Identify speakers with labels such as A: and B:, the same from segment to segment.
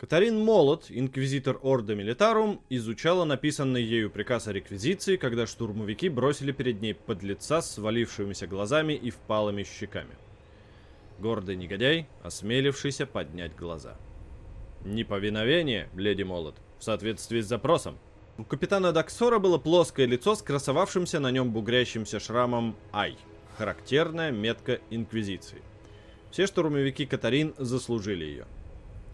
A: Катарин Молот, инквизитор Орда Милитарум, изучала написанный ею приказ о реквизиции, когда штурмовики бросили перед ней подлеца с свалившимися глазами и впалыми щеками. Гордый негодяй, осмелившийся поднять глаза. «Неповиновение, леди Молот, в соответствии с запросом». У капитана Даксора было плоское лицо с красовавшимся на нем бугрящимся шрамом «Ай», характерная метка Инквизиции. Все штурмовики Катарин заслужили ее.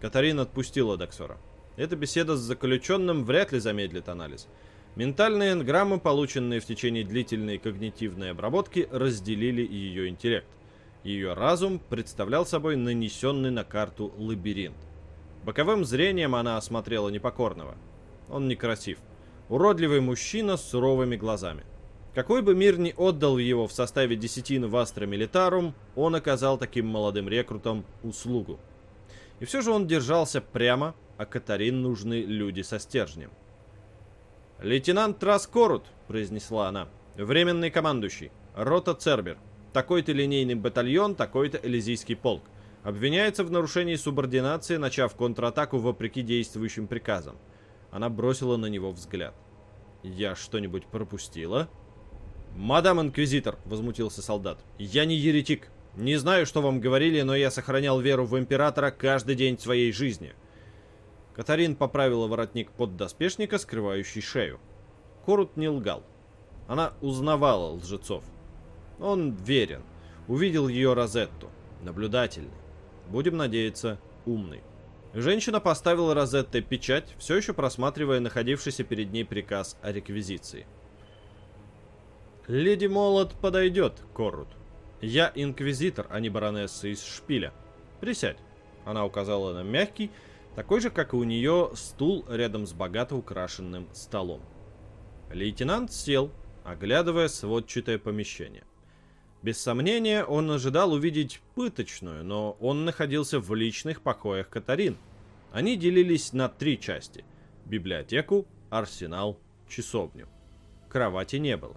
A: Катарин отпустила Даксора. Эта беседа с заключенным вряд ли замедлит анализ. Ментальные энграммы, полученные в течение длительной когнитивной обработки, разделили ее интеллект. Ее разум представлял собой нанесенный на карту лабиринт. Боковым зрением она осмотрела непокорного. Он некрасив. Уродливый мужчина с суровыми глазами. Какой бы мир ни отдал его в составе десятин в Астро Милитарум, он оказал таким молодым рекрутам услугу. И все же он держался прямо, а Катарин нужны люди со стержнем. «Лейтенант Траскорут», — произнесла она, — «временный командующий, рота Цербер, такой-то линейный батальон, такой-то Элизийский полк. Обвиняется в нарушении субординации, начав контратаку вопреки действующим приказам. Она бросила на него взгляд. «Я что-нибудь пропустила?» «Мадам Инквизитор», — возмутился солдат, — «я не еретик. Не знаю, что вам говорили, но я сохранял веру в императора каждый день своей жизни. Катарин поправила воротник под доспешника, скрывающий шею. Корут не лгал. Она узнавала лжецов. Он верен. Увидел ее Розетту. Наблюдательный. Будем надеяться, умный. Женщина поставила Розетте печать, все еще просматривая находившийся перед ней приказ о реквизиции. «Леди Молот подойдет, Коррут», я инквизитор, а не баронесса из шпиля. Присядь. Она указала на мягкий, такой же, как и у нее, стул рядом с богато украшенным столом. Лейтенант сел, оглядывая сводчатое помещение. Без сомнения, он ожидал увидеть пыточную, но он находился в личных покоях Катарин. Они делились на три части – библиотеку, арсенал, часовню. Кровати не было.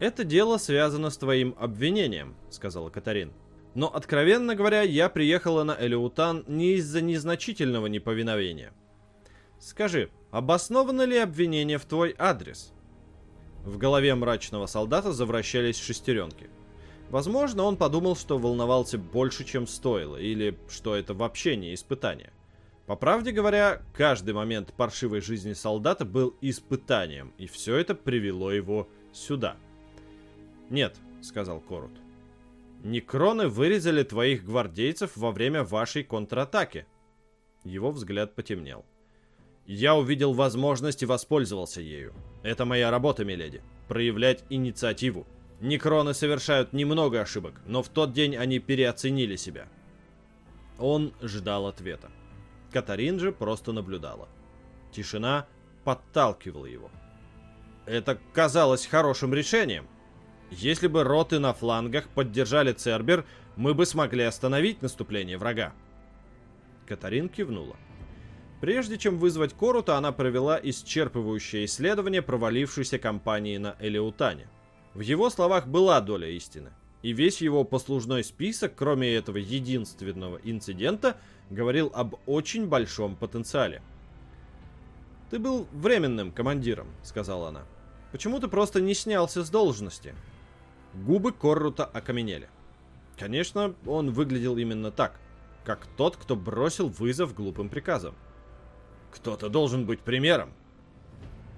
A: «Это дело связано с твоим обвинением», — сказала Катарин. «Но, откровенно говоря, я приехала на Элеутан не из-за незначительного неповиновения. Скажи, обосновано ли обвинение в твой адрес?» В голове мрачного солдата завращались шестеренки. Возможно, он подумал, что волновался больше, чем стоило, или что это вообще не испытание. По правде говоря, каждый момент паршивой жизни солдата был испытанием, и все это привело его сюда. «Нет», — сказал Корут. «Некроны вырезали твоих гвардейцев во время вашей контратаки». Его взгляд потемнел. «Я увидел возможность и воспользовался ею. Это моя работа, миледи. Проявлять инициативу. Некроны совершают немного ошибок, но в тот день они переоценили себя». Он ждал ответа. Катарин же просто наблюдала. Тишина подталкивала его. Это казалось хорошим решением, если бы роты на флангах поддержали Цербер, мы бы смогли остановить наступление врага. Катарин кивнула. Прежде чем вызвать Корута, она провела исчерпывающее исследование провалившейся кампании на Элеутане. В его словах была доля истины. И весь его послужной список, кроме этого единственного инцидента, говорил об очень большом потенциале. «Ты был временным командиром», — сказала она. «Почему ты просто не снялся с должности?» Губы Коррута окаменели. Конечно, он выглядел именно так, как тот, кто бросил вызов глупым приказам. Кто-то должен быть примером.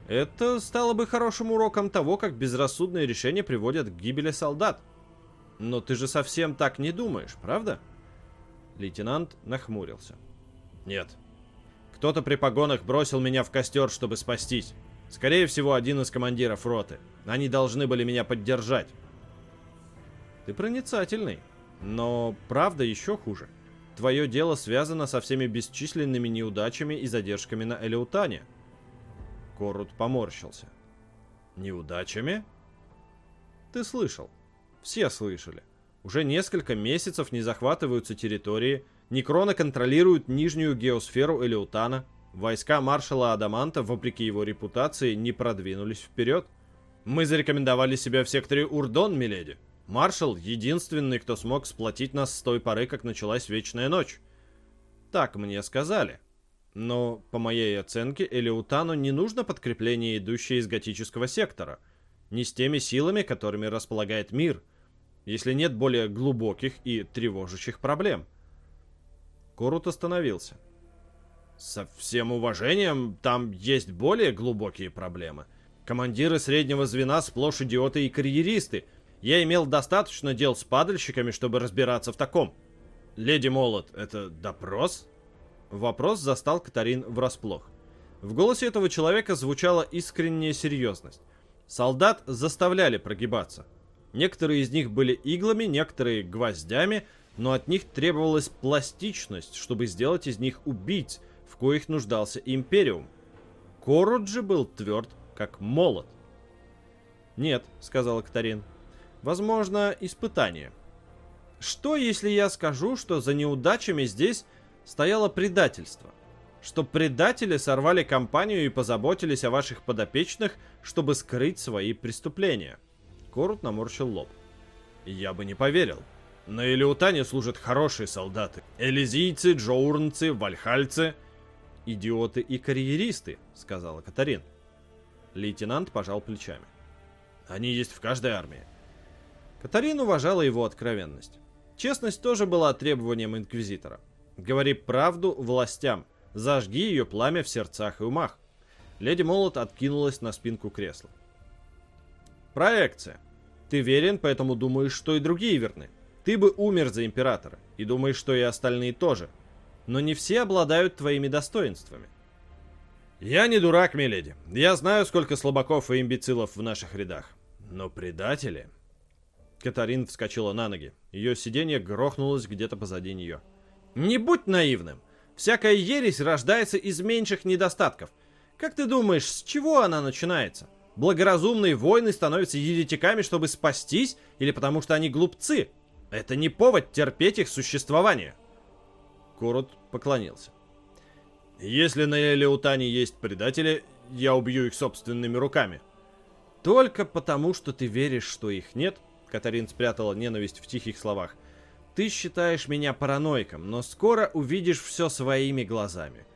A: Это стало бы хорошим уроком того, как безрассудные решения приводят к гибели солдат. Но ты же совсем так не думаешь, правда? Лейтенант нахмурился. Нет. Кто-то при погонах бросил меня в костер, чтобы спастись. Скорее всего, один из командиров роты. Они должны были меня поддержать. Ты проницательный. Но правда еще хуже. Твое дело связано со всеми бесчисленными неудачами и задержками на Элеутане. Корут поморщился. Неудачами? Ты слышал. Все слышали. Уже несколько месяцев не захватываются территории, Некроны контролируют нижнюю геосферу Элеутана, войска маршала Адаманта, вопреки его репутации, не продвинулись вперед. Мы зарекомендовали себя в секторе Урдон, миледи. Маршал — единственный, кто смог сплотить нас с той поры, как началась Вечная Ночь. Так мне сказали. Но, по моей оценке, Элеутану не нужно подкрепление, идущее из готического сектора. Не с теми силами, которыми располагает мир, если нет более глубоких и тревожащих проблем. Корут остановился. Со всем уважением, там есть более глубокие проблемы. Командиры среднего звена сплошь идиоты и карьеристы. Я имел достаточно дел с падальщиками, чтобы разбираться в таком. Леди Молот, это допрос? Вопрос застал Катарин врасплох. В голосе этого человека звучала искренняя серьезность. Солдат заставляли прогибаться. Некоторые из них были иглами, некоторые гвоздями, но от них требовалась пластичность, чтобы сделать из них убийц, в коих нуждался Империум. Коруджи был тверд, как молот. «Нет», — сказала Катарин. «Возможно, испытание. Что, если я скажу, что за неудачами здесь стояло предательство? Что предатели сорвали компанию и позаботились о ваших подопечных, чтобы скрыть свои преступления?» Корут наморщил лоб. «Я бы не поверил. На Элеутане служат хорошие солдаты. Элизийцы, джоурнцы, вальхальцы. Идиоты и карьеристы, сказала Катарин. Лейтенант пожал плечами. Они есть в каждой армии. Катарин уважала его откровенность. Честность тоже была требованием инквизитора. Говори правду властям, зажги ее пламя в сердцах и умах. Леди Молот откинулась на спинку кресла. Проекция. Ты верен, поэтому думаешь, что и другие верны. Ты бы умер за императора, и думаешь, что и остальные тоже. Но не все обладают твоими достоинствами. Я не дурак, миледи. Я знаю, сколько слабаков и имбецилов в наших рядах. Но предатели... Катарин вскочила на ноги. Ее сиденье грохнулось где-то позади нее. «Не будь наивным! Всякая ересь рождается из меньших недостатков. Как ты думаешь, с чего она начинается? Благоразумные воины становятся еретиками, чтобы спастись, или потому что они глупцы? Это не повод терпеть их существование. Курут поклонился. Если на Элеутане есть предатели, я убью их собственными руками. Только потому, что ты веришь, что их нет, Катарин спрятала ненависть в тихих словах. Ты считаешь меня параноиком, но скоро увидишь все своими глазами.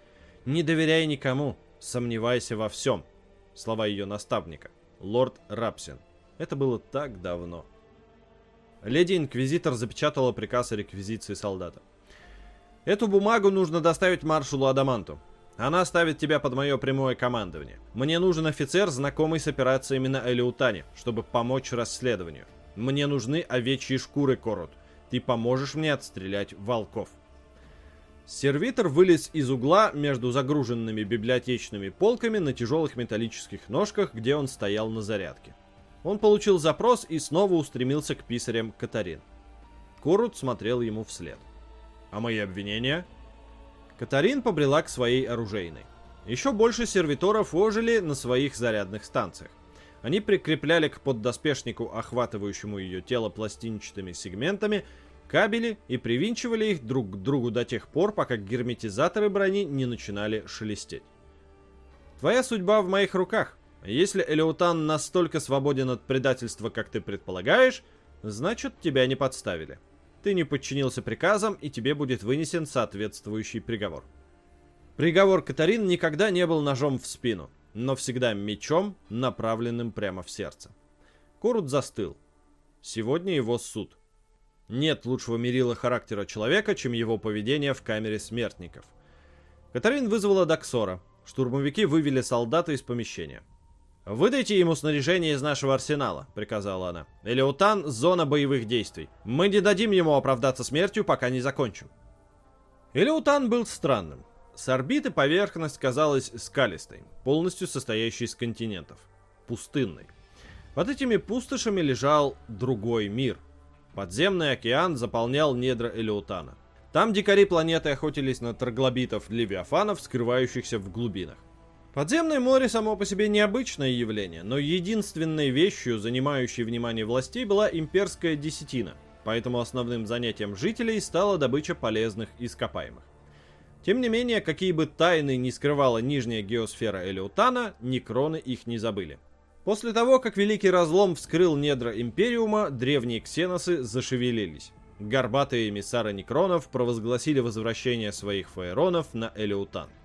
A: Не доверяй никому, сомневайся во всем. Слова ее наставника, лорд Рапсин. Это было так давно. Леди-инквизитор запечатала приказ о реквизиции солдата. «Эту бумагу нужно доставить маршалу Адаманту. Она ставит тебя под мое прямое командование. Мне нужен офицер, знакомый с операциями на Элеутане, чтобы помочь расследованию. Мне нужны овечьи шкуры, Корот. Ты поможешь мне отстрелять волков». Сервитор вылез из угла между загруженными библиотечными полками на тяжелых металлических ножках, где он стоял на зарядке. Он получил запрос и снова устремился к писарям Катарин. Корут смотрел ему вслед. «А мои обвинения?» Катарин побрела к своей оружейной. Еще больше сервиторов ожили на своих зарядных станциях. Они прикрепляли к поддоспешнику, охватывающему ее тело пластинчатыми сегментами, кабели и привинчивали их друг к другу до тех пор, пока герметизаторы брони не начинали шелестеть. «Твоя судьба в моих руках», если Элеутан настолько свободен от предательства, как ты предполагаешь, значит тебя не подставили. Ты не подчинился приказам, и тебе будет вынесен соответствующий приговор. Приговор Катарин никогда не был ножом в спину, но всегда мечом, направленным прямо в сердце. Корут застыл. Сегодня его суд. Нет лучшего мерила характера человека, чем его поведение в камере смертников. Катарин вызвала Даксора. Штурмовики вывели солдата из помещения. «Выдайте ему снаряжение из нашего арсенала», — приказала она. «Элеутан — зона боевых действий. Мы не дадим ему оправдаться смертью, пока не закончим». Элеутан был странным. С орбиты поверхность казалась скалистой, полностью состоящей из континентов. Пустынной. Под этими пустошами лежал другой мир. Подземный океан заполнял недра Элеутана. Там дикари планеты охотились на троглобитов-левиафанов, скрывающихся в глубинах. Подземное море само по себе необычное явление, но единственной вещью, занимающей внимание властей, была имперская десятина, поэтому основным занятием жителей стала добыча полезных ископаемых. Тем не менее, какие бы тайны не скрывала нижняя геосфера Элеутана, некроны их не забыли. После того, как Великий Разлом вскрыл недра Империума, древние ксеносы зашевелились. Горбатые эмиссары некронов провозгласили возвращение своих фаеронов на Элеутан –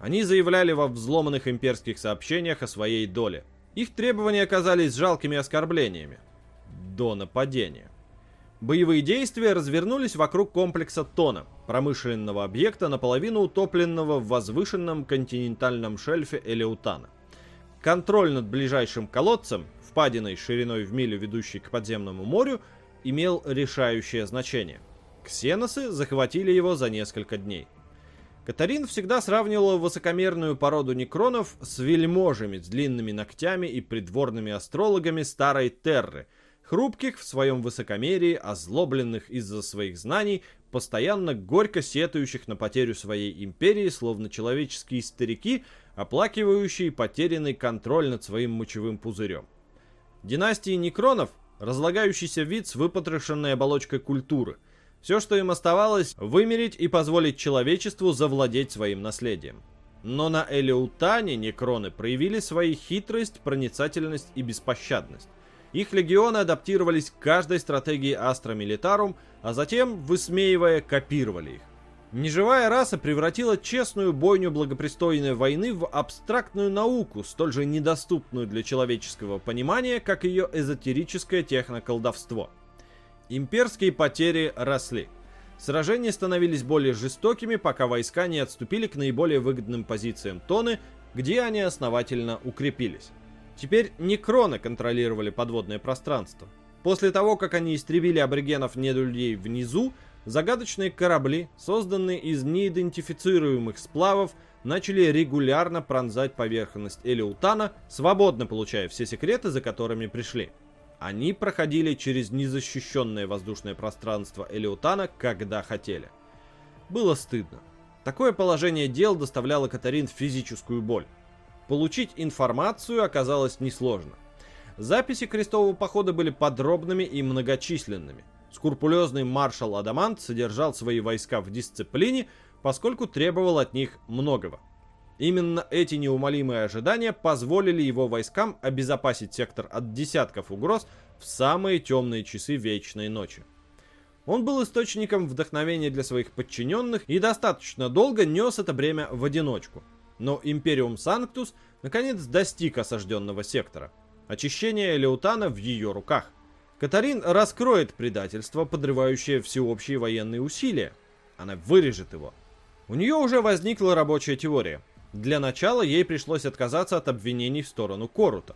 A: Они заявляли во взломанных имперских сообщениях о своей доле. Их требования оказались жалкими оскорблениями. До нападения. Боевые действия развернулись вокруг комплекса Тона, промышленного объекта, наполовину утопленного в возвышенном континентальном шельфе Элеутана. Контроль над ближайшим колодцем, впадиной шириной в милю, ведущей к подземному морю, имел решающее значение. Ксеносы захватили его за несколько дней. Катарин всегда сравнивала высокомерную породу некронов с вельможами с длинными ногтями и придворными астрологами старой Терры – хрупких в своем высокомерии, озлобленных из-за своих знаний, постоянно горько сетующих на потерю своей империи, словно человеческие старики, оплакивающие потерянный контроль над своим мочевым пузырем. Династии Некронов – разлагающийся вид с выпотрошенной оболочкой культуры. Все, что им оставалось, вымереть и позволить человечеству завладеть своим наследием. Но на Элеутане Некроны проявили свои хитрость, проницательность и беспощадность. Их легионы адаптировались к каждой стратегии Астра Милитарум, а затем, высмеивая, копировали их. Неживая раса превратила честную бойню благопристойной войны в абстрактную науку, столь же недоступную для человеческого понимания, как ее эзотерическое техноколдовство. Имперские потери росли. Сражения становились более жестокими, пока войска не отступили к наиболее выгодным позициям Тоны, где они основательно укрепились. Теперь некроны контролировали подводное пространство. После того, как они истребили аборигенов недолюдей внизу, загадочные корабли, созданные из неидентифицируемых сплавов, начали регулярно пронзать поверхность Элеутана, свободно получая все секреты, за которыми пришли. Они проходили через незащищенное воздушное пространство Элеутана, когда хотели. Было стыдно. Такое положение дел доставляло Катарин физическую боль. Получить информацию оказалось несложно. Записи крестового похода были подробными и многочисленными. Скрупулезный маршал Адамант содержал свои войска в дисциплине, поскольку требовал от них многого. Именно эти неумолимые ожидания позволили его войскам обезопасить сектор от десятков угроз в самые темные часы Вечной Ночи. Он был источником вдохновения для своих подчиненных и достаточно долго нес это бремя в одиночку – но Империум Санктус наконец достиг осажденного сектора. Очищение Элеутана в ее руках. Катарин раскроет предательство, подрывающее всеобщие военные усилия. Она вырежет его. У нее уже возникла рабочая теория. Для начала ей пришлось отказаться от обвинений в сторону Корута.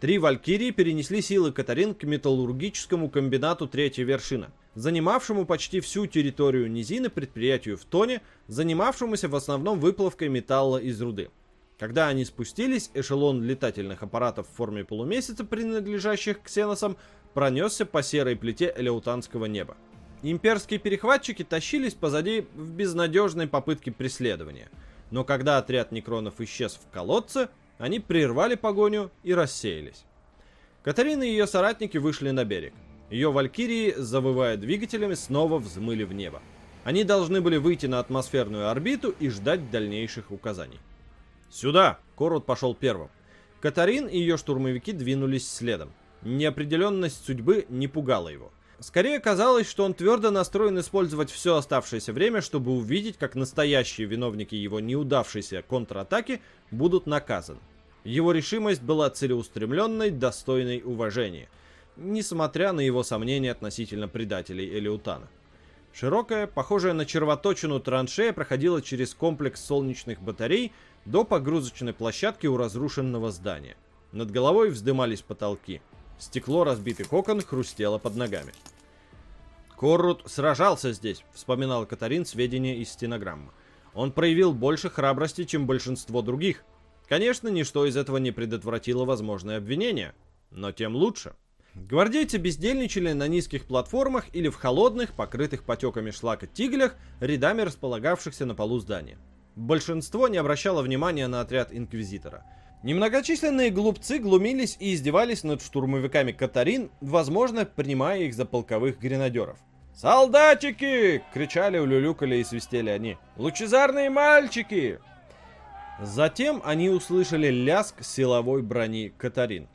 A: Три Валькирии перенесли силы Катарин к металлургическому комбинату Третья Вершина – занимавшему почти всю территорию низины предприятию в Тоне, занимавшемуся в основном выплавкой металла из руды. Когда они спустились, эшелон летательных аппаратов в форме полумесяца, принадлежащих ксеносам, пронесся по серой плите элеутанского неба. Имперские перехватчики тащились позади в безнадежной попытке преследования. Но когда отряд некронов исчез в колодце, они прервали погоню и рассеялись. Катарина и ее соратники вышли на берег. Ее валькирии, завывая двигателями, снова взмыли в небо. Они должны были выйти на атмосферную орбиту и ждать дальнейших указаний. «Сюда!» — Корот пошел первым. Катарин и ее штурмовики двинулись следом. Неопределенность судьбы не пугала его. Скорее казалось, что он твердо настроен использовать все оставшееся время, чтобы увидеть, как настоящие виновники его неудавшейся контратаки будут наказаны. Его решимость была целеустремленной, достойной уважения — несмотря на его сомнения относительно предателей Элеутана. Широкая, похожая на червоточину траншея проходила через комплекс солнечных батарей до погрузочной площадки у разрушенного здания. Над головой вздымались потолки. Стекло разбитых окон хрустело под ногами. «Коррут сражался здесь», — вспоминал Катарин сведения из стенограммы. «Он проявил больше храбрости, чем большинство других. Конечно, ничто из этого не предотвратило возможное обвинение, но тем лучше». Гвардейцы бездельничали на низких платформах или в холодных, покрытых потеками шлака тиглях, рядами располагавшихся на полу здания. Большинство не обращало внимания на отряд Инквизитора. Немногочисленные глупцы глумились и издевались над штурмовиками Катарин, возможно, принимая их за полковых гренадеров. «Солдатики!» — кричали, улюлюкали и свистели они. «Лучезарные мальчики!» Затем они услышали ляск силовой брони Катарин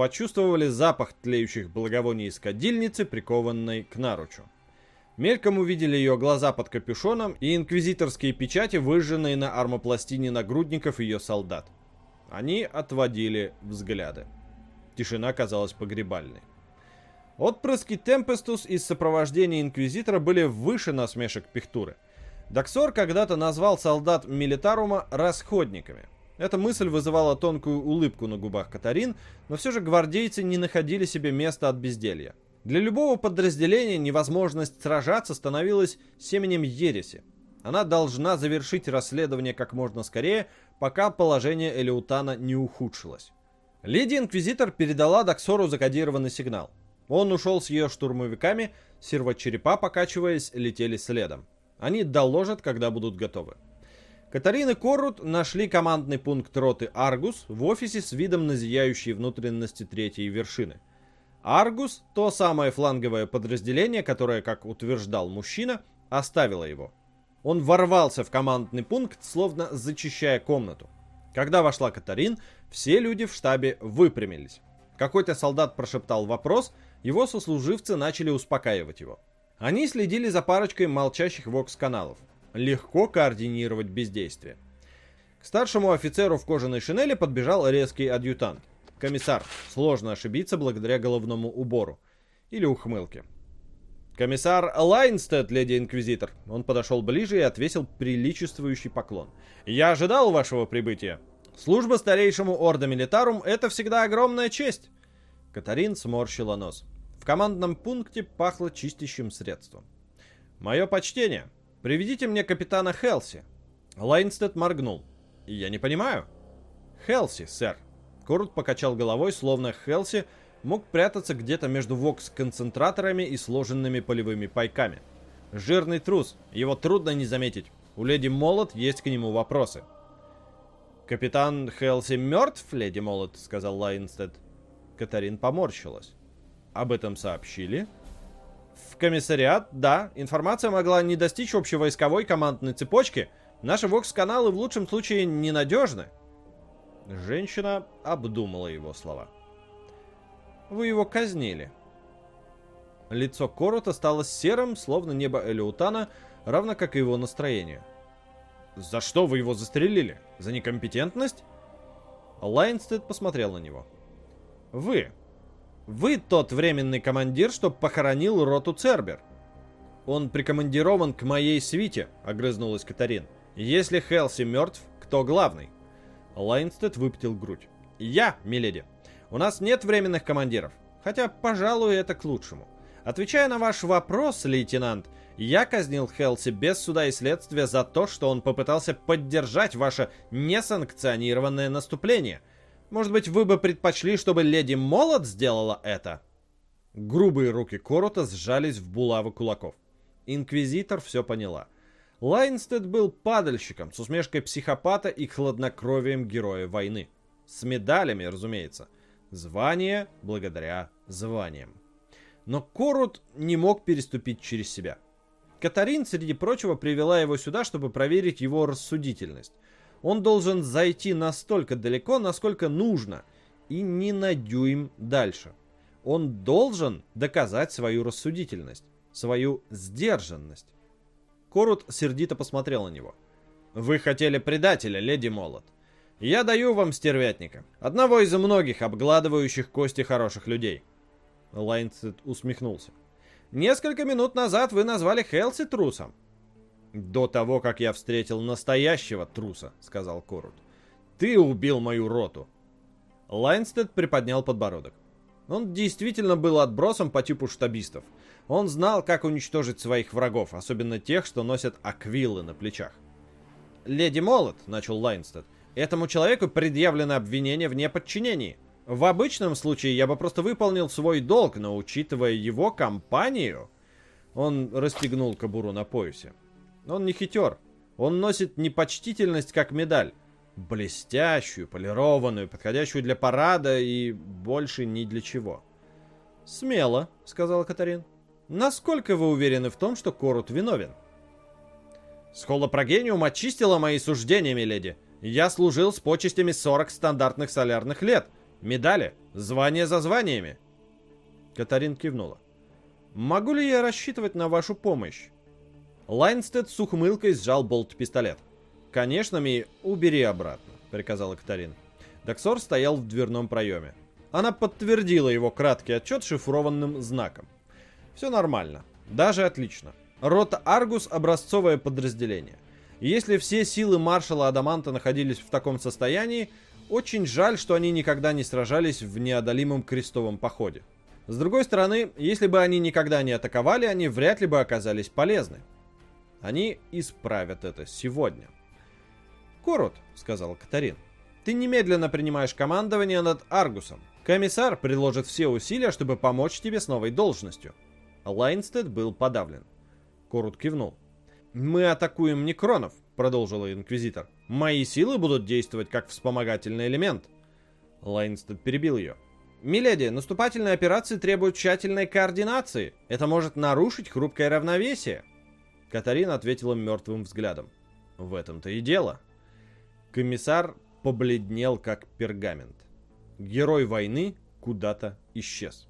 A: почувствовали запах тлеющих благовоний из кадильницы, прикованной к наручу. Мельком увидели ее глаза под капюшоном и инквизиторские печати, выжженные на армопластине нагрудников ее солдат. Они отводили взгляды. Тишина казалась погребальной. Отпрыски Темпестус из сопровождения Инквизитора были выше насмешек Пихтуры. Даксор когда-то назвал солдат Милитарума расходниками. Эта мысль вызывала тонкую улыбку на губах Катарин, но все же гвардейцы не находили себе места от безделья. Для любого подразделения невозможность сражаться становилась семенем ереси. Она должна завершить расследование как можно скорее, пока положение Элеутана не ухудшилось. Леди Инквизитор передала Даксору закодированный сигнал. Он ушел с ее штурмовиками, сервочерепа, покачиваясь, летели следом. Они доложат, когда будут готовы. Катарин и Коррут нашли командный пункт роты Аргус в офисе с видом на зияющие внутренности третьей вершины. Аргус, то самое фланговое подразделение, которое, как утверждал мужчина, оставило его. Он ворвался в командный пункт, словно зачищая комнату. Когда вошла Катарин, все люди в штабе выпрямились. Какой-то солдат прошептал вопрос, его сослуживцы начали успокаивать его. Они следили за парочкой молчащих вокс-каналов. Легко координировать бездействие. К старшему офицеру в кожаной шинели подбежал резкий адъютант. Комиссар. Сложно ошибиться благодаря головному убору. Или ухмылке. «Комиссар Лайнстед, леди Инквизитор!» Он подошел ближе и отвесил приличествующий поклон. «Я ожидал вашего прибытия. Служба старейшему Ордо Милитарум — это всегда огромная честь!» Катарин сморщила нос. В командном пункте пахло чистящим средством. «Мое почтение! Приведите мне капитана Хелси!» Лайнстед моргнул. «Я не понимаю». «Хелси, сэр», Корут покачал головой, словно Хелси мог прятаться где-то между вокс-концентраторами и сложенными полевыми пайками. Жирный трус, его трудно не заметить. У леди Молот есть к нему вопросы. «Капитан Хелси мертв, леди Молот», — сказал Лайнстед. Катарин поморщилась. «Об этом сообщили?» «В комиссариат, да. Информация могла не достичь общевойсковой командной цепочки. Наши вокс-каналы в лучшем случае ненадежны». Женщина обдумала его слова. «Вы его казнили». Лицо Корота стало серым, словно небо Элеутана, равно как и его настроение. «За что вы его застрелили? За некомпетентность?» Лайнстед посмотрел на него. «Вы. Вы тот временный командир, что похоронил роту Цербер. Он прикомандирован к моей свите», — огрызнулась Катарин. «Если Хелси мертв, кто главный?» Лайнстед выпятил грудь. «Я, миледи. У нас нет временных командиров. Хотя, пожалуй, это к лучшему. Отвечая на ваш вопрос, лейтенант, я казнил Хелси без суда и следствия за то, что он попытался поддержать ваше несанкционированное наступление. Может быть, вы бы предпочли, чтобы леди Молот сделала это?» Грубые руки Корота сжались в булавы кулаков. Инквизитор все поняла — Лайнстед был падальщиком с усмешкой психопата и хладнокровием героя войны. С медалями, разумеется. Звание благодаря званиям. Но Корут не мог переступить через себя. Катарин, среди прочего, привела его сюда, чтобы проверить его рассудительность. Он должен зайти настолько далеко, насколько нужно, и не на дюйм дальше. Он должен доказать свою рассудительность, свою сдержанность. Корут сердито посмотрел на него. «Вы хотели предателя, леди Молот. Я даю вам стервятника. Одного из многих обгладывающих кости хороших людей». Лайнцет усмехнулся. «Несколько минут назад вы назвали Хелси трусом». «До того, как я встретил настоящего труса», — сказал Корут. «Ты убил мою роту». Лайнстед приподнял подбородок. Он действительно был отбросом по типу штабистов — он знал, как уничтожить своих врагов, особенно тех, что носят аквилы на плечах. «Леди Молот», — начал Лайнстед, — «этому человеку предъявлено обвинение в неподчинении. В обычном случае я бы просто выполнил свой долг, но учитывая его компанию...» Он расстегнул кобуру на поясе. Он не хитер. Он носит непочтительность как медаль. Блестящую, полированную, подходящую для парада и больше ни для чего. «Смело», — сказала Катарин. Насколько вы уверены в том, что Корут виновен? Схолопрогениум очистила мои суждения, миледи. Я служил с почестями 40 стандартных солярных лет. Медали, звания за званиями. Катарин кивнула. Могу ли я рассчитывать на вашу помощь? Лайнстед с ухмылкой сжал болт-пистолет. «Конечно, Ми, убери обратно», — приказала Катарина. Доксор стоял в дверном проеме. Она подтвердила его краткий отчет шифрованным знаком. Все нормально. Даже отлично. Рота Аргус — образцовое подразделение. Если все силы маршала Адаманта находились в таком состоянии, очень жаль, что они никогда не сражались в неодолимом крестовом походе. С другой стороны, если бы они никогда не атаковали, они вряд ли бы оказались полезны. Они исправят это сегодня. «Корот», — сказал Катарин, — «ты немедленно принимаешь командование над Аргусом. Комиссар приложит все усилия, чтобы помочь тебе с новой должностью». Лайнстед был подавлен. Корут кивнул. «Мы атакуем некронов», — продолжил Инквизитор. «Мои силы будут действовать как вспомогательный элемент». Лайнстед перебил ее. «Миледи, наступательные операции требуют тщательной координации. Это может нарушить хрупкое равновесие». Катарина ответила мертвым взглядом. В этом-то и дело. Комиссар побледнел, как пергамент. Герой войны куда-то исчез.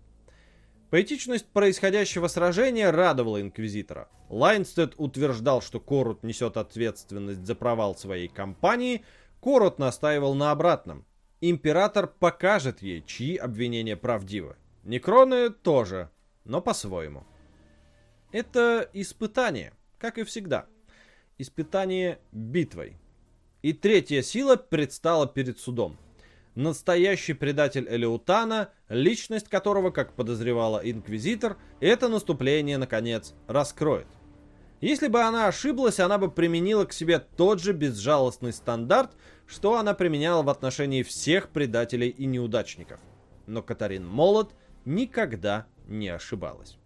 A: Поэтичность происходящего сражения радовала Инквизитора. Лайнстед утверждал, что Корут несет ответственность за провал своей кампании, Корут настаивал на обратном. Император покажет ей, чьи обвинения правдивы. Некроны тоже, но по-своему. Это испытание как и всегда. Испытание битвой. И третья сила предстала перед судом. Настоящий предатель Элеутана, личность которого, как подозревала Инквизитор, это наступление, наконец, раскроет. Если бы она ошиблась, она бы применила к себе тот же безжалостный стандарт, что она применяла в отношении всех предателей и неудачников. Но Катарин Молот никогда не ошибалась.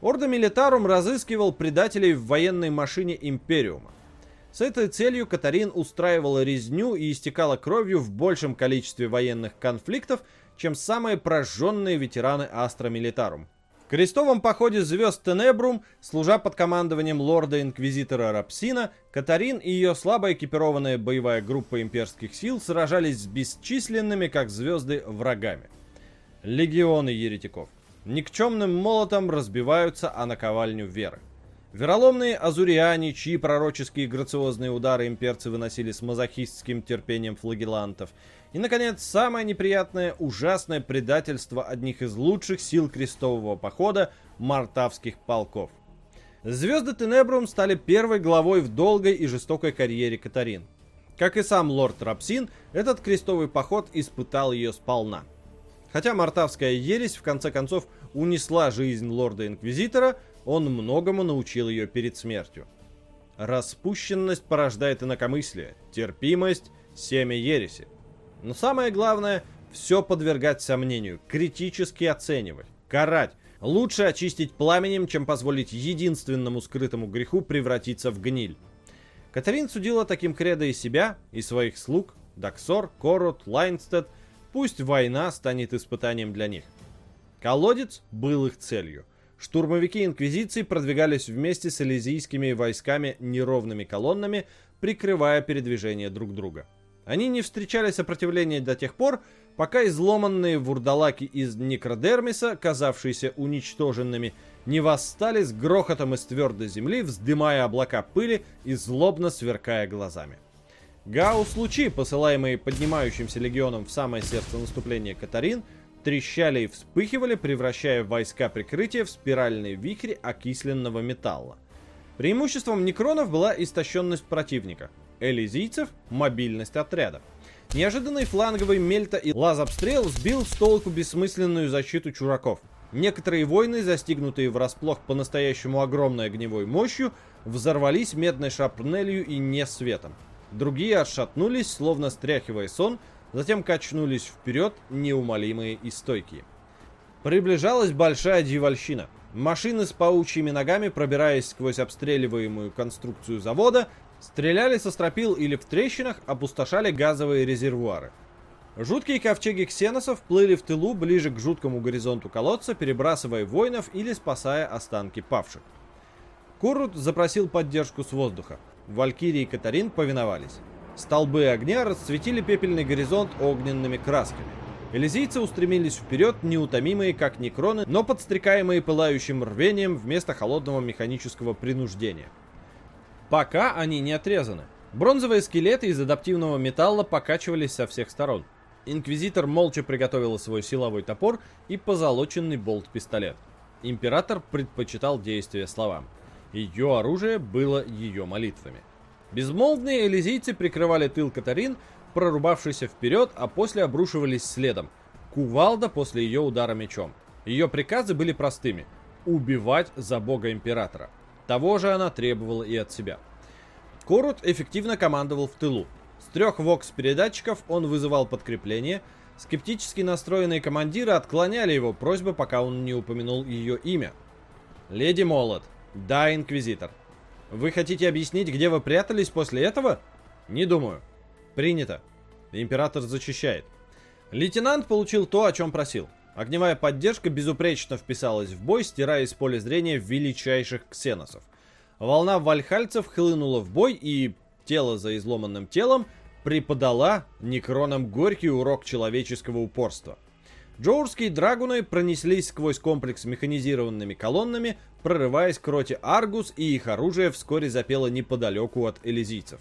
A: Ордо Милитарум разыскивал предателей в военной машине Империума. С этой целью Катарин устраивала резню и истекала кровью в большем количестве военных конфликтов, чем самые прожженные ветераны Астра Милитарум. В крестовом походе звезд Тенебрум, служа под командованием лорда-инквизитора Рапсина, Катарин и ее слабо экипированная боевая группа имперских сил сражались с бесчисленными, как звезды, врагами. Легионы еретиков никчемным молотом разбиваются о наковальню веры. Вероломные азуриане, чьи пророческие грациозные удары имперцы выносили с мазохистским терпением флагелантов. И, наконец, самое неприятное, ужасное предательство одних из лучших сил крестового похода мартавских полков. Звезды Тенебрум стали первой главой в долгой и жестокой карьере Катарин. Как и сам лорд Рапсин, этот крестовый поход испытал ее сполна. Хотя мартавская ересь в конце концов унесла жизнь лорда-инквизитора, он многому научил ее перед смертью. Распущенность порождает инакомыслие, терпимость – семя ереси. Но самое главное – все подвергать сомнению, критически оценивать, карать. Лучше очистить пламенем, чем позволить единственному скрытому греху превратиться в гниль. Катарин судила таким кредо и себя, и своих слуг, Даксор, Корот, Лайнстед. Пусть война станет испытанием для них. Колодец был их целью. Штурмовики Инквизиции продвигались вместе с элизийскими войсками неровными колоннами, прикрывая передвижение друг друга. Они не встречали сопротивления до тех пор, пока изломанные вурдалаки из Некродермиса, казавшиеся уничтоженными, не восстали с грохотом из твердой земли, вздымая облака пыли и злобно сверкая глазами. Гаус-лучи, посылаемые поднимающимся легионом в самое сердце наступления Катарин, трещали и вспыхивали, превращая войска прикрытия в спиральные вихри окисленного металла. Преимуществом некронов была истощенность противника, элизийцев – мобильность отряда. Неожиданный фланговый мельта и лаз-обстрел сбил с толку бессмысленную защиту чураков. Некоторые войны, застигнутые врасплох по-настоящему огромной огневой мощью, взорвались медной шапнелью и не светом. Другие отшатнулись, словно стряхивая сон, затем качнулись вперед, неумолимые и стойкие. Приближалась большая дьявольщина. Машины с паучьими ногами, пробираясь сквозь обстреливаемую конструкцию завода, стреляли со стропил или в трещинах, опустошали газовые резервуары. Жуткие ковчеги ксеносов плыли в тылу ближе к жуткому горизонту колодца, перебрасывая воинов или спасая останки павших. Курут запросил поддержку с воздуха. Валькирии и Катарин повиновались. Столбы огня расцветили пепельный горизонт огненными красками. Элизийцы устремились вперед, неутомимые как некроны, но подстрекаемые пылающим рвением вместо холодного механического принуждения. Пока они не отрезаны. Бронзовые скелеты из адаптивного металла покачивались со всех сторон. Инквизитор молча приготовил свой силовой топор и позолоченный болт-пистолет. Император предпочитал действия словам. Ее оружие было ее молитвами. Безмолвные элизийцы прикрывали тыл Катарин, прорубавшийся вперед, а после обрушивались следом. Кувалда после ее удара мечом. Ее приказы были простыми – убивать за бога императора. Того же она требовала и от себя. Корут эффективно командовал в тылу. С трех вокс-передатчиков он вызывал подкрепление. Скептически настроенные командиры отклоняли его просьбы, пока он не упомянул ее имя. «Леди Молот. Да, Инквизитор. Вы хотите объяснить, где вы прятались после этого? Не думаю. Принято. Император зачищает. Лейтенант получил то, о чем просил. Огневая поддержка безупречно вписалась в бой, стирая из поля зрения величайших ксеносов. Волна вальхальцев хлынула в бой, и тело за изломанным телом преподала некронам горький урок человеческого упорства. Джоурские драгуны пронеслись сквозь комплекс механизированными колоннами, прорываясь к роте Аргус, и их оружие вскоре запело неподалеку от элизийцев.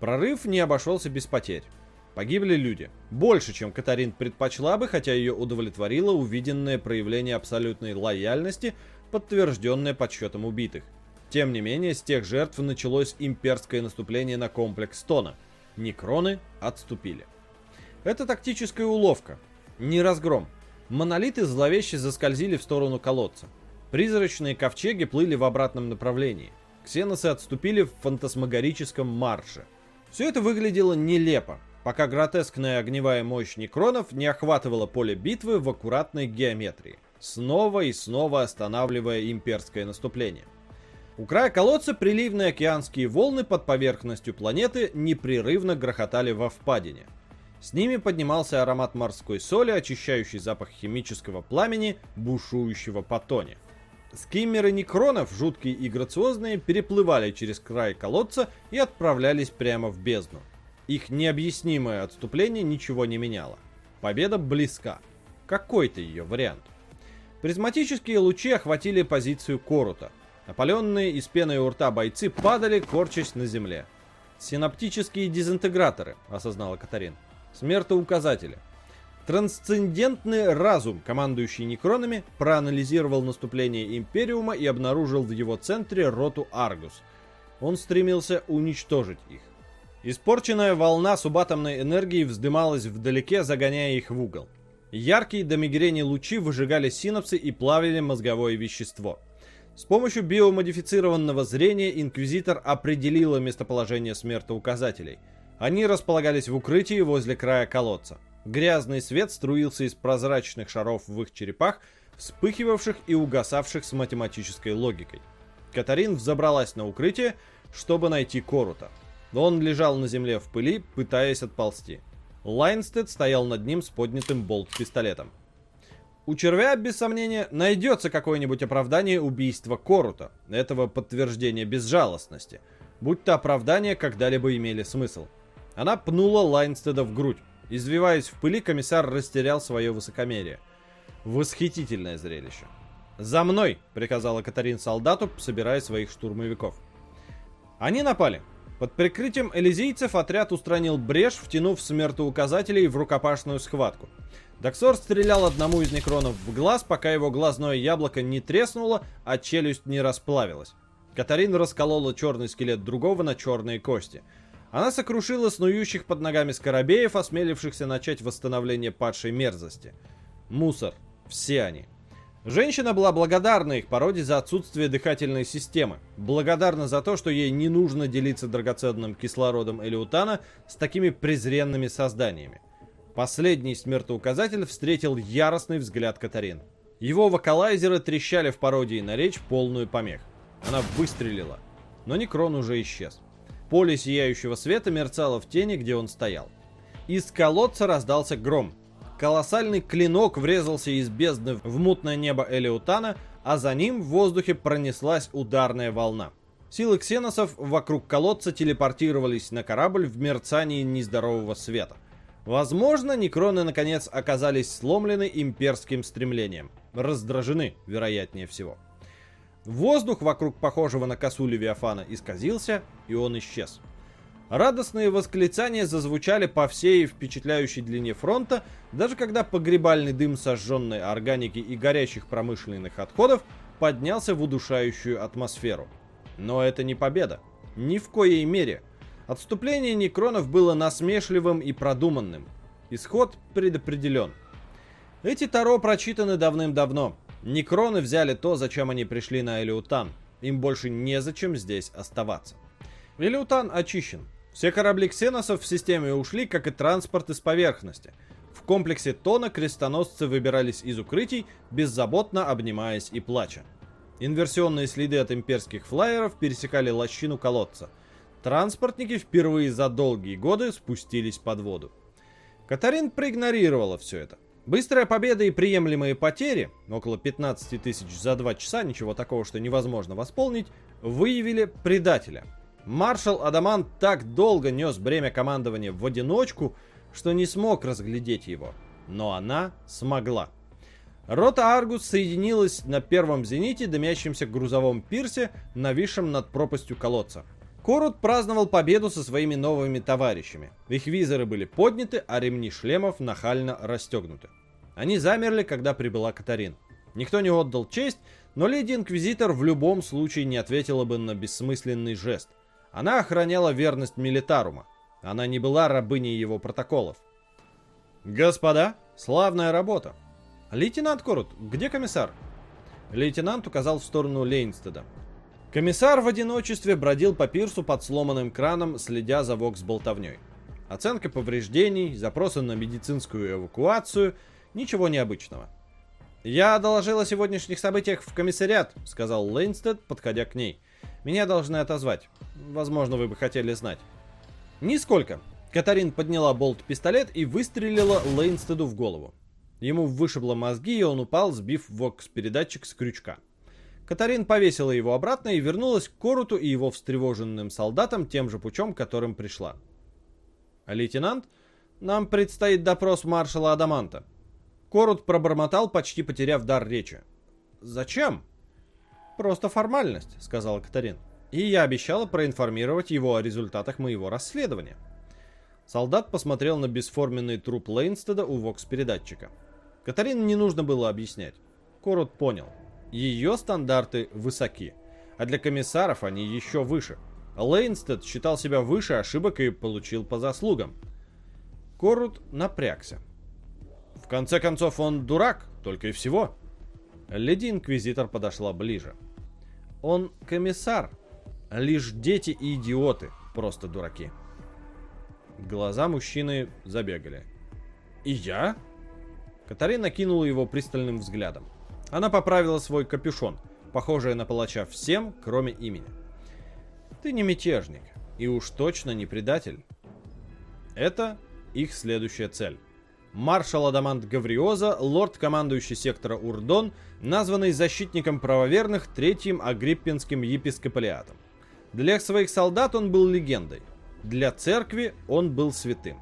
A: Прорыв не обошелся без потерь. Погибли люди. Больше, чем Катарин предпочла бы, хотя ее удовлетворило увиденное проявление абсолютной лояльности, подтвержденное подсчетом убитых. Тем не менее, с тех жертв началось имперское наступление на комплекс Тона. Некроны отступили. Это тактическая уловка, не разгром. Монолиты зловеще заскользили в сторону колодца. Призрачные ковчеги плыли в обратном направлении. Ксеносы отступили в фантасмагорическом марше. Все это выглядело нелепо, пока гротескная огневая мощь некронов не охватывала поле битвы в аккуратной геометрии, снова и снова останавливая имперское наступление. У края колодца приливные океанские волны под поверхностью планеты непрерывно грохотали во впадине. С ними поднимался аромат морской соли, очищающий запах химического пламени, бушующего по тоне. Скиммеры некронов, жуткие и грациозные, переплывали через край колодца и отправлялись прямо в бездну. Их необъяснимое отступление ничего не меняло. Победа близка. Какой-то ее вариант. Призматические лучи охватили позицию Корута. Опаленные из пены у рта бойцы падали, корчась на земле. «Синаптические дезинтеграторы», — осознала Катарин. «Смертоуказатели». Трансцендентный разум, командующий некронами, проанализировал наступление Империума и обнаружил в его центре роту Аргус. Он стремился уничтожить их. Испорченная волна субатомной энергии вздымалась вдалеке, загоняя их в угол. Яркие до мигрени лучи выжигали синапсы и плавили мозговое вещество. С помощью биомодифицированного зрения Инквизитор определила местоположение смертоуказателей. Они располагались в укрытии возле края колодца. Грязный свет струился из прозрачных шаров в их черепах, вспыхивавших и угасавших с математической логикой. Катарин взобралась на укрытие, чтобы найти Корута. Он лежал на земле в пыли, пытаясь отползти. Лайнстед стоял над ним с поднятым болт-пистолетом. У червя, без сомнения, найдется какое-нибудь оправдание убийства Корута, этого подтверждения безжалостности, будто оправдания когда-либо имели смысл. Она пнула Лайнстеда в грудь. Извиваясь в пыли, комиссар растерял свое высокомерие. Восхитительное зрелище. «За мной!» — приказала Катарин солдату, собирая своих штурмовиков. Они напали. Под прикрытием элизийцев отряд устранил брешь, втянув смертоуказателей в рукопашную схватку. Доксор стрелял одному из некронов в глаз, пока его глазное яблоко не треснуло, а челюсть не расплавилась. Катарин расколола черный скелет другого на черные кости — она сокрушила снующих под ногами скоробеев, осмелившихся начать восстановление падшей мерзости. Мусор. Все они. Женщина была благодарна их породе за отсутствие дыхательной системы. Благодарна за то, что ей не нужно делиться драгоценным кислородом Элеутана с такими презренными созданиями. Последний смертоуказатель встретил яростный взгляд Катарин. Его вокалайзеры трещали в пародии на речь полную помех. Она выстрелила, но Некрон уже исчез. Поле сияющего света мерцало в тени, где он стоял. Из колодца раздался гром. Колоссальный клинок врезался из бездны в мутное небо Элеутана, а за ним в воздухе пронеслась ударная волна. Силы ксеносов вокруг колодца телепортировались на корабль в мерцании нездорового света. Возможно, некроны наконец оказались сломлены имперским стремлением. Раздражены, вероятнее всего. Воздух вокруг похожего на косу Левиафана исказился, и он исчез. Радостные восклицания зазвучали по всей впечатляющей длине фронта, даже когда погребальный дым сожженной органики и горящих промышленных отходов поднялся в удушающую атмосферу. Но это не победа. Ни в коей мере. Отступление некронов было насмешливым и продуманным. Исход предопределен. Эти Таро прочитаны давным-давно. Некроны взяли то, зачем они пришли на Элеутан. Им больше незачем здесь оставаться. Элеутан очищен. Все корабли ксеносов в системе ушли, как и транспорт из поверхности. В комплексе Тона крестоносцы выбирались из укрытий, беззаботно обнимаясь и плача. Инверсионные следы от имперских флайеров пересекали лощину колодца. Транспортники впервые за долгие годы спустились под воду. Катарин проигнорировала все это. Быстрая победа и приемлемые потери, около 15 тысяч за 2 часа, ничего такого, что невозможно восполнить, выявили предателя. Маршал Адамант так долго нес бремя командования в одиночку, что не смог разглядеть его. Но она смогла. Рота Аргус соединилась на первом зените, дымящемся грузовом пирсе, нависшем над пропастью колодца. Корут праздновал победу со своими новыми товарищами. Их визоры были подняты, а ремни шлемов нахально расстегнуты. Они замерли, когда прибыла Катарин. Никто не отдал честь, но леди-инквизитор в любом случае не ответила бы на бессмысленный жест. Она охраняла верность Милитарума. Она не была рабыней его протоколов. «Господа, славная работа!» «Лейтенант Корут, где комиссар?» Лейтенант указал в сторону Лейнстеда. Комиссар в одиночестве бродил по пирсу под сломанным краном, следя за вокс-болтовней. Оценка повреждений, запросы на медицинскую эвакуацию, ничего необычного. «Я доложил о сегодняшних событиях в комиссариат», — сказал Лейнстед, подходя к ней. «Меня должны отозвать. Возможно, вы бы хотели знать». «Нисколько». Катарин подняла болт-пистолет и выстрелила Лейнстеду в голову. Ему вышибло мозги, и он упал, сбив вокс-передатчик с крючка. Катарин повесила его обратно и вернулась к Коруту и его встревоженным солдатам тем же путем, которым пришла. Лейтенант? Нам предстоит допрос маршала Адаманта. Корут пробормотал, почти потеряв дар речи. Зачем? Просто формальность, сказала Катарин. И я обещала проинформировать его о результатах моего расследования. Солдат посмотрел на бесформенный труп Лейнстеда у вокс-передатчика. Катарин не нужно было объяснять. Корут понял. Ее стандарты высоки, а для комиссаров они еще выше. Лейнстед считал себя выше ошибок и получил по заслугам. Корут напрягся. В конце концов, он дурак, только и всего. Леди Инквизитор подошла ближе. Он комиссар. Лишь дети и идиоты просто дураки. Глаза мужчины забегали. «И я?» Катарина кинула его пристальным взглядом. Она поправила свой капюшон, похожий на палача всем, кроме имени. Ты не мятежник, и уж точно не предатель. Это их следующая цель. Маршал Адамант Гавриоза, лорд-командующий сектора Урдон, названный защитником правоверных третьим Агриппинским епископалиатом. Для своих солдат он был легендой. Для церкви он был святым.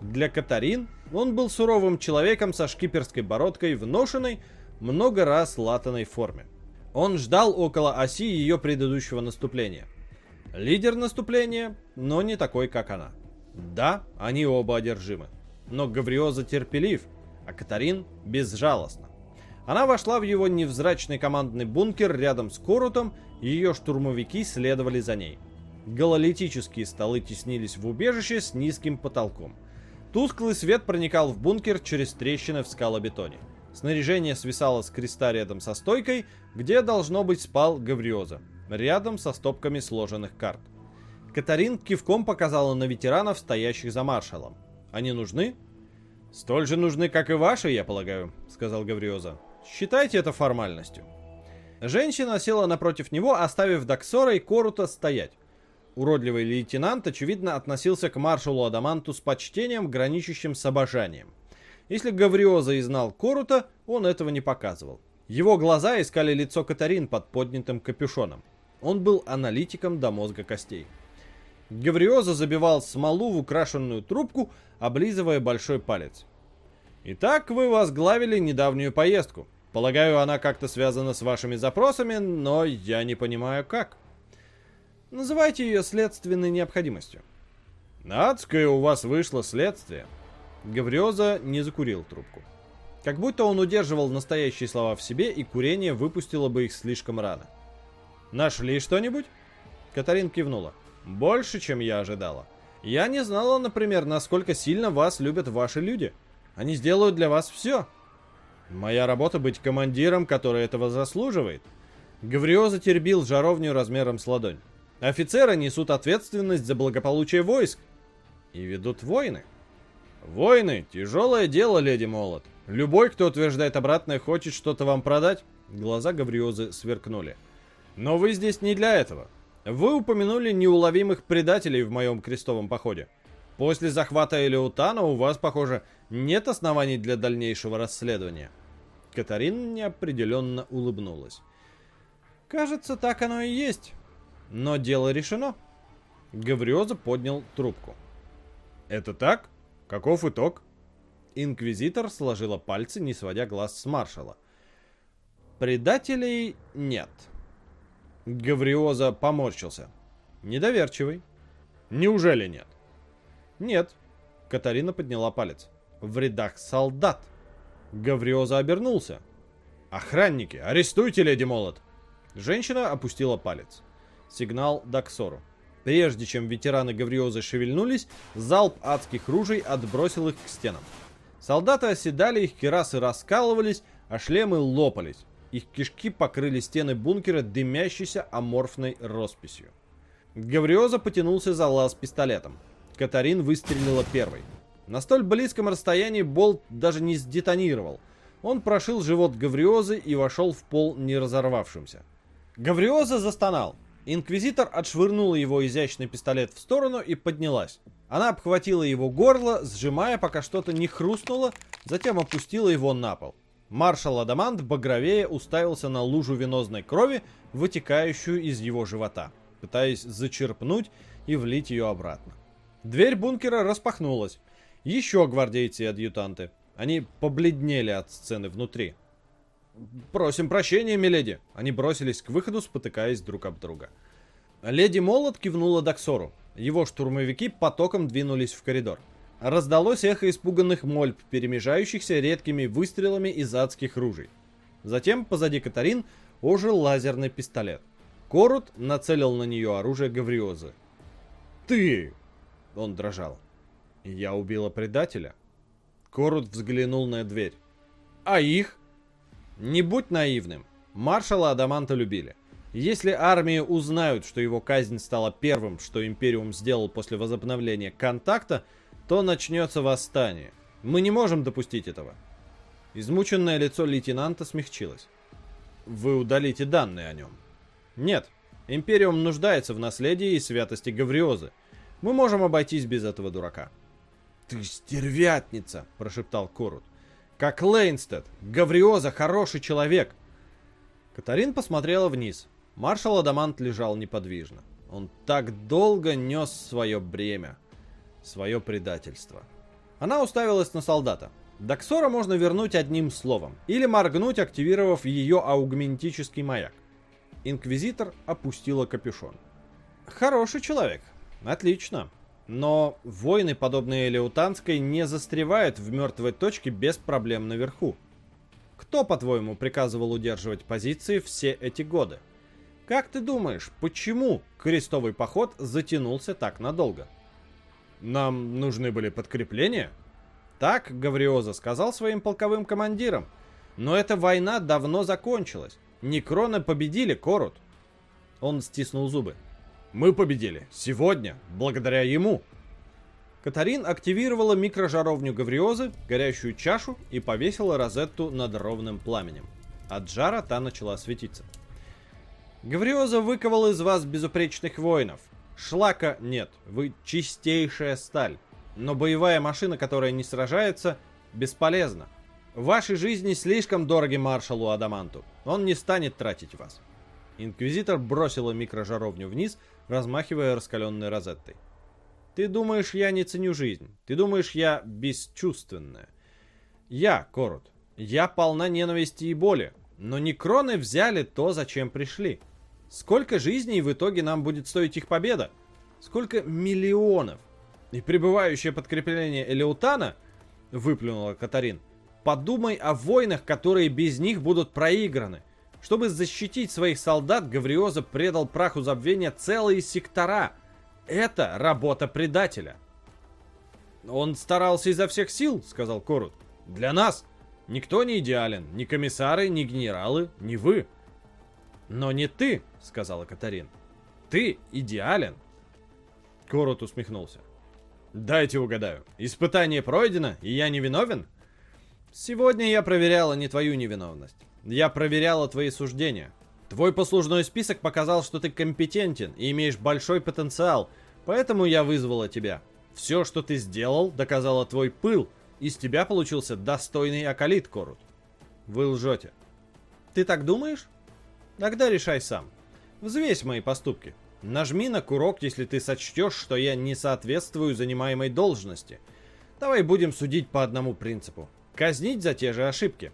A: Для Катарин он был суровым человеком со шкиперской бородкой в ношенной, много раз латаной форме. Он ждал около оси ее предыдущего наступления. Лидер наступления, но не такой, как она. Да, они оба одержимы. Но Гавриоза терпелив, а Катарин безжалостна. Она вошла в его невзрачный командный бункер рядом с Корутом, ее штурмовики следовали за ней. Гололитические столы теснились в убежище с низким потолком. Тусклый свет проникал в бункер через трещины в скалобетоне. Снаряжение свисало с креста рядом со стойкой, где, должно быть, спал Гавриоза, рядом со стопками сложенных карт. Катарин кивком показала на ветеранов, стоящих за маршалом. «Они нужны?» «Столь же нужны, как и ваши, я полагаю», — сказал Гавриоза. «Считайте это формальностью». Женщина села напротив него, оставив Даксора и Корута стоять. Уродливый лейтенант, очевидно, относился к маршалу Адаманту с почтением, граничащим с обожанием. Если Гавриоза и знал Корута, он этого не показывал. Его глаза искали лицо Катарин под поднятым капюшоном. Он был аналитиком до мозга костей. Гавриоза забивал смолу в украшенную трубку, облизывая большой палец. «Итак, вы возглавили недавнюю поездку. Полагаю, она как-то связана с вашими запросами, но я не понимаю, как». Называйте ее следственной необходимостью. Адское у вас вышло следствие. Гавриоза не закурил трубку. Как будто он удерживал настоящие слова в себе, и курение выпустило бы их слишком рано. «Нашли что-нибудь?» Катарин кивнула. «Больше, чем я ожидала. Я не знала, например, насколько сильно вас любят ваши люди. Они сделают для вас все. Моя работа быть командиром, который этого заслуживает». Гавриоза тербил жаровню размером с ладонь. Офицеры несут ответственность за благополучие войск и ведут войны. Войны – тяжелое дело, леди Молот. Любой, кто утверждает обратное, хочет что-то вам продать. Глаза Гавриозы сверкнули. Но вы здесь не для этого. Вы упомянули неуловимых предателей в моем крестовом походе. После захвата Элеутана у вас, похоже, нет оснований для дальнейшего расследования. Катарина неопределенно улыбнулась. Кажется, так оно и есть. Но дело решено. Гавриоза поднял трубку. Это так? Каков итог? Инквизитор сложила пальцы, не сводя глаз с маршала. Предателей нет. Гавриоза поморщился. Недоверчивый. Неужели нет? Нет. Катарина подняла палец. В рядах солдат. Гавриоза обернулся. Охранники, арестуйте леди Молот. Женщина опустила палец. Сигнал Даксору. Прежде чем ветераны Гавриозы шевельнулись, залп адских ружей отбросил их к стенам. Солдаты оседали, их керасы раскалывались, а шлемы лопались. Их кишки покрыли стены бункера дымящейся аморфной росписью. Гавриоза потянулся за лаз пистолетом. Катарин выстрелила первой. На столь близком расстоянии болт даже не сдетонировал. Он прошил живот Гавриозы и вошел в пол не разорвавшимся. Гавриоза застонал. Инквизитор отшвырнула его изящный пистолет в сторону и поднялась. Она обхватила его горло, сжимая, пока что-то не хрустнуло, затем опустила его на пол. Маршал Адамант багровее уставился на лужу венозной крови, вытекающую из его живота, пытаясь зачерпнуть и влить ее обратно. Дверь бункера распахнулась. Еще гвардейцы и адъютанты. Они побледнели от сцены внутри. «Просим прощения, миледи!» Они бросились к выходу, спотыкаясь друг об друга. Леди Молот кивнула Даксору. Его штурмовики потоком двинулись в коридор. Раздалось эхо испуганных мольб, перемежающихся редкими выстрелами из адских ружей. Затем позади Катарин ожил лазерный пистолет. Корут нацелил на нее оружие Гавриозы. «Ты!» Он дрожал. «Я убила предателя?» Корут взглянул на дверь. «А их?» Не будь наивным. Маршала Адаманта любили. Если армии узнают, что его казнь стала первым, что Империум сделал после возобновления контакта, то начнется восстание. Мы не можем допустить этого. Измученное лицо лейтенанта смягчилось. Вы удалите данные о нем. Нет, Империум нуждается в наследии и святости Гавриозы. Мы можем обойтись без этого дурака. Ты стервятница, прошептал Корут. Как Лейнстед. Гавриоза хороший человек. Катарин посмотрела вниз. Маршал Адамант лежал неподвижно. Он так долго нес свое бремя. Свое предательство. Она уставилась на солдата. Даксора можно вернуть одним словом. Или моргнуть, активировав ее аугментический маяк. Инквизитор опустила капюшон. Хороший человек. Отлично. Но войны, подобные Леутанской, не застревают в мертвой точке без проблем наверху. Кто, по-твоему, приказывал удерживать позиции все эти годы? Как ты думаешь, почему крестовый поход затянулся так надолго? Нам нужны были подкрепления? Так Гавриоза сказал своим полковым командирам. Но эта война давно закончилась. Некроны победили Корут. Он стиснул зубы. Мы победили. Сегодня. Благодаря ему. Катарин активировала микрожаровню Гавриозы, горящую чашу и повесила розетту над ровным пламенем. От жара та начала светиться. Гавриоза выковал из вас безупречных воинов. Шлака нет, вы чистейшая сталь. Но боевая машина, которая не сражается, бесполезна. Ваши жизни слишком дороги маршалу Адаманту. Он не станет тратить вас. Инквизитор бросила микрожаровню вниз, размахивая раскаленной розеттой. Ты думаешь, я не ценю жизнь? Ты думаешь, я бесчувственная? Я, Корот, я полна ненависти и боли, но некроны взяли то, зачем пришли. Сколько жизней в итоге нам будет стоить их победа? Сколько миллионов? И пребывающее подкрепление Элеутана, выплюнула Катарин, подумай о войнах, которые без них будут проиграны. Чтобы защитить своих солдат, Гавриоза предал праху забвения целые сектора. Это работа предателя. Он старался изо всех сил, сказал Корут. Для нас. Никто не идеален. Ни комиссары, ни генералы, ни вы. Но не ты, сказала Катарин. Ты идеален. Корот усмехнулся. Дайте угадаю. Испытание пройдено, и я не виновен? Сегодня я проверяла не твою невиновность. Я проверяла твои суждения. Твой послужной список показал, что ты компетентен и имеешь большой потенциал, поэтому я вызвала тебя. Все, что ты сделал, доказало твой пыл. Из тебя получился достойный акалит, Корут. Вы лжете. Ты так думаешь? Тогда решай сам. Взвесь мои поступки. Нажми на курок, если ты сочтешь, что я не соответствую занимаемой должности. Давай будем судить по одному принципу. Казнить за те же ошибки.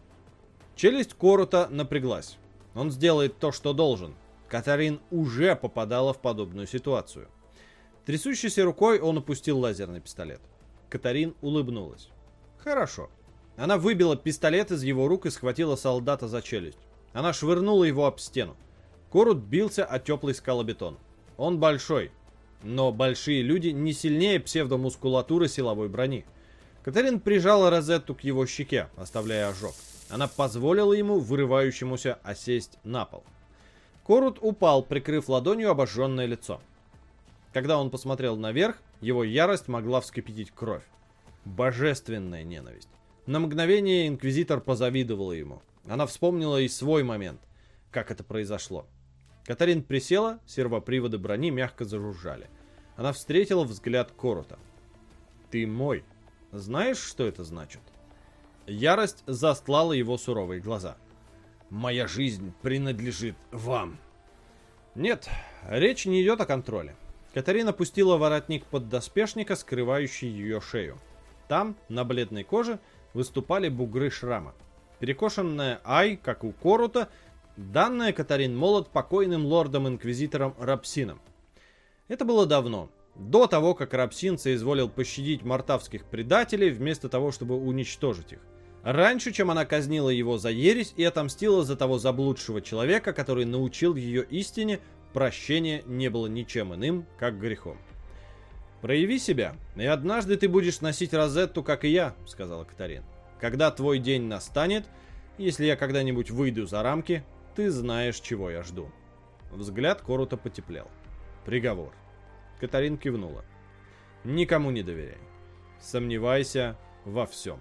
A: Челюсть Корута напряглась. Он сделает то, что должен. Катарин уже попадала в подобную ситуацию. Трясущейся рукой он опустил лазерный пистолет. Катарин улыбнулась. Хорошо. Она выбила пистолет из его рук и схватила солдата за челюсть. Она швырнула его об стену. Корут бился о теплый скалобетон. Он большой, но большие люди не сильнее псевдомускулатуры силовой брони. Катарин прижала Розетту к его щеке, оставляя ожог. Она позволила ему, вырывающемуся, осесть на пол. Корут упал, прикрыв ладонью обожженное лицо. Когда он посмотрел наверх, его ярость могла вскипятить кровь. Божественная ненависть. На мгновение Инквизитор позавидовала ему. Она вспомнила и свой момент, как это произошло. Катарин присела, сервоприводы брони мягко зажужжали. Она встретила взгляд Корута. «Ты мой. Знаешь, что это значит?» Ярость застлала его суровые глаза. «Моя жизнь принадлежит вам». Нет, речь не идет о контроле. Катарина пустила воротник под доспешника, скрывающий ее шею. Там, на бледной коже, выступали бугры шрама. Перекошенная Ай, как у Корута, данная Катарин Молот покойным лордом-инквизитором Рапсином. Это было давно, до того, как Рапсин соизволил пощадить мартавских предателей, вместо того, чтобы уничтожить их. Раньше, чем она казнила его за ересь и отомстила за того заблудшего человека, который научил ее истине, прощение не было ничем иным, как грехом. «Прояви себя, и однажды ты будешь носить розетту, как и я», — сказала Катарин. «Когда твой день настанет, если я когда-нибудь выйду за рамки, ты знаешь, чего я жду». Взгляд Корута потеплел. Приговор. Катарин кивнула. «Никому не доверяй. Сомневайся во всем».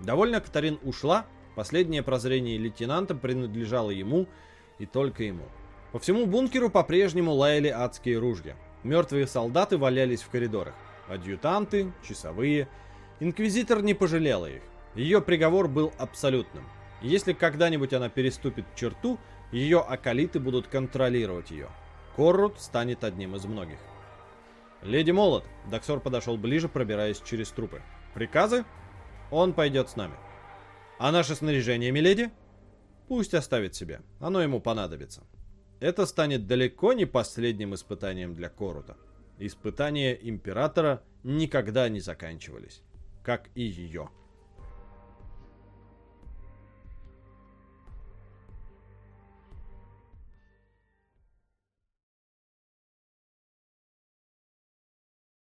A: Довольно Катарин ушла, последнее прозрение лейтенанта принадлежало ему и только ему. По всему бункеру по-прежнему лаяли адские ружья. Мертвые солдаты валялись в коридорах. Адъютанты, часовые. Инквизитор не пожалела их. Ее приговор был абсолютным. Если когда-нибудь она переступит черту, ее акалиты будут контролировать ее. Коррут станет одним из многих. «Леди Молот!» Доксор подошел ближе, пробираясь через трупы. «Приказы?» «Он пойдет с нами». «А наше снаряжение, миледи?» «Пусть оставит себе. Оно ему понадобится». Это станет далеко не последним испытанием для Корута. Испытания Императора никогда не заканчивались, как и ее.